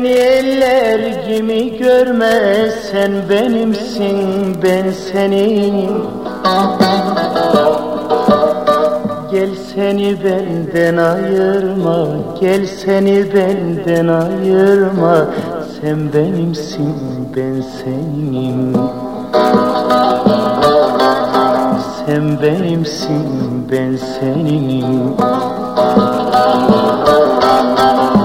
Beni eller gibi görme sen benimsin ben senin. Gel seni benden ayırma Gel seni benden ayırma. Sen benimsin ben senin. Sen benimsin ben senin. Senin kalbin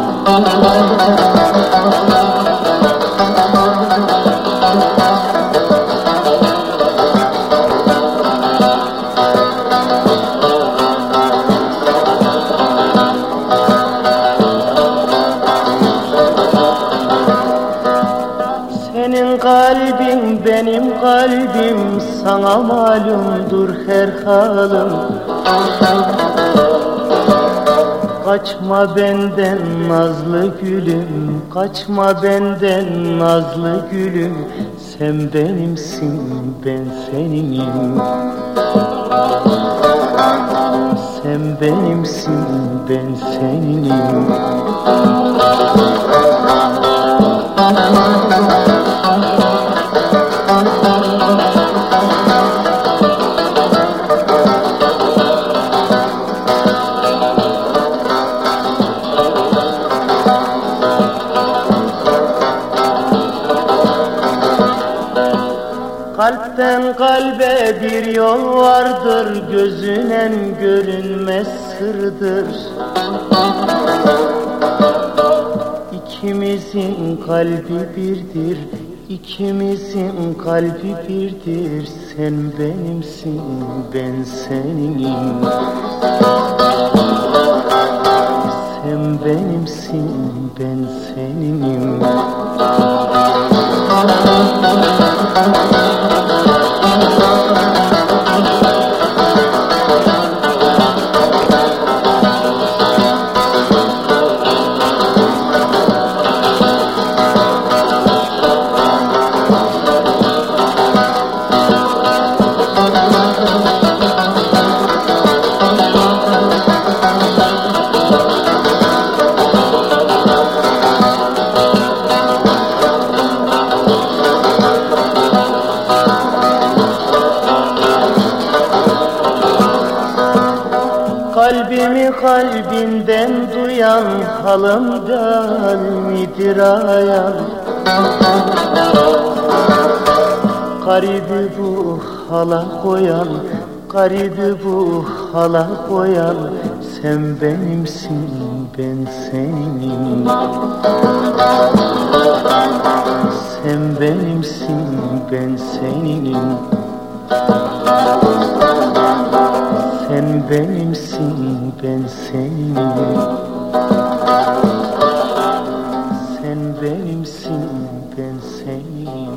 benim kalbim sana malumdur her halim Kaçma benden nazlı gülüm Kaçma benden nazlı gülüm. Sen benimsin ben seninim. Sen benimsin ben seninim Kalpten kalbe bir yol vardır Gözünen görünmez sırdır. İkimizin kalbi birdir İkimizin kalbi birdir. Sen benimsin ben seninim. Sen benimsin ben seninim Kalbimi kalbinden duyan halımdan midir ayan Garibi bu hala koyan Garibi bu hala koyan Sen benimsin ben senin. Sen benimsin ben benimsin ben seni Sen benimsin ben seni